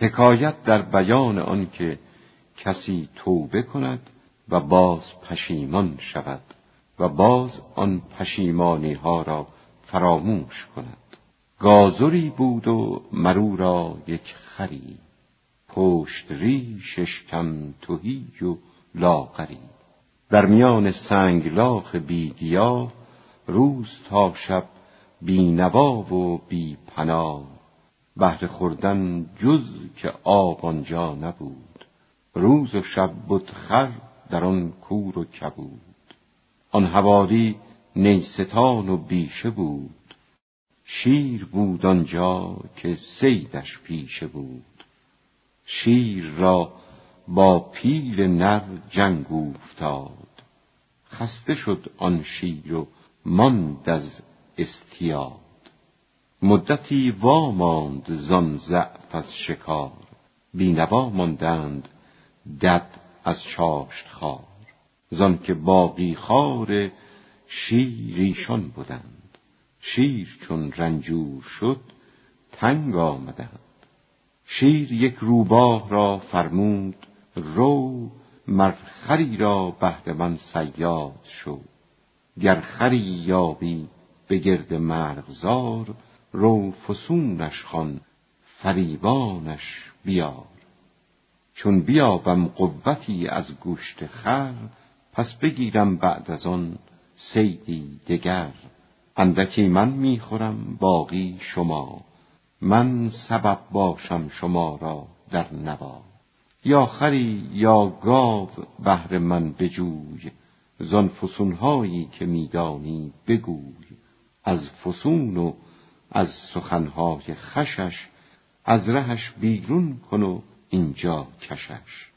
حکایت در بیان آنکه کسی توبه کند و باز پشیمان شود و باز آن پشیمانی ها را فراموش کند. گازری بود و مرو را یک خری پشت ریشش کم توهی و لاغری. در میان سنگلاخ بیگیا روز تا شب بی نوا و بی پناه بهر خوردن جز که آب آنجا نبود. روز و شب بود خر در آن کور و کبود. آن حوالی نیستان و بیشه بود. شیر بود آنجا که سیدش پیشه بود. شیر را با پیل نر جنگ افتاد خسته شد آن شیر و ماند از استیاد. مدتی واماند زان ضعف از شکار. بینوا ماندند دد از چاشت خار. زان که باقی خار شیر ایشان بودند. شیر چون رنجور شد تنگ آمدند. شیر یک روباه را فرمود رو مرخری را بهر من صیاد شو. گر خری یابی به گرد مرغزار رو فسونش خوان فریبانش بیار. چون بیابم قوتی از گوشت خر پس بگیرم بعد از آن سیدی دگر. اندکی من می‌خورم باقی شما من سبب باشم شما را در نوا. یا خری یا گاو بهر من بجوی زان فسونهایی که میدانی بگوی. از فسون و از سخنهای خشش از رهش بیرون کن و اینجا کشش.